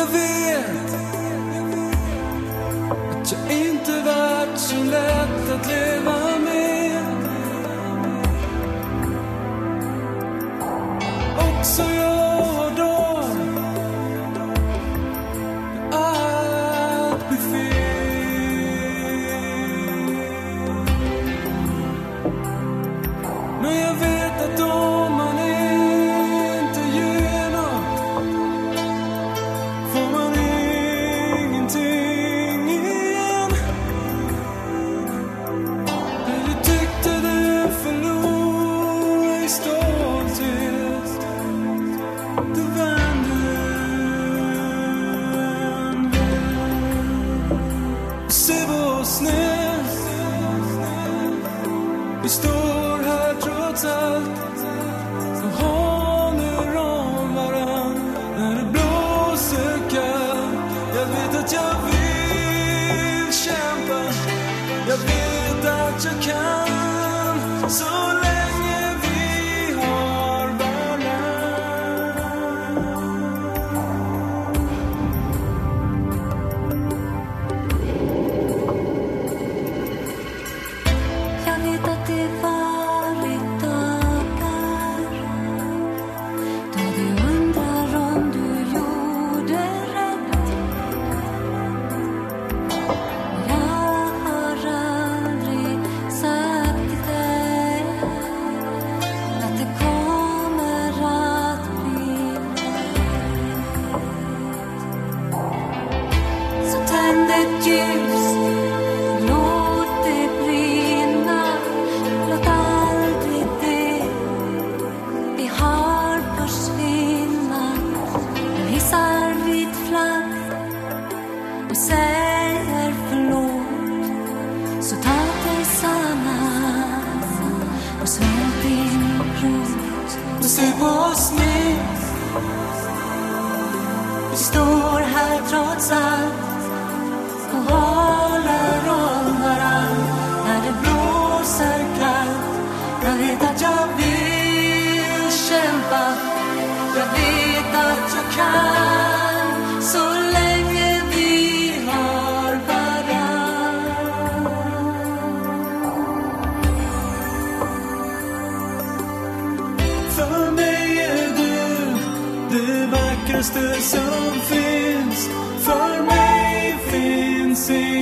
Jag vet att jag inte varit så lätt att leva med. Också tänd ett ljus Låt det brinna, låt aldrig det vi har försvinna. Nu hissar vit flagg och säger förlåt. Så ta dig samman och svält din rot. Och se på oss nu, Vi står här trots allt Jag vet att jag vill kämpa. Jag vet att jag kan så länge vi har varann. för mig är du det vackraste som finns. För mig finns inget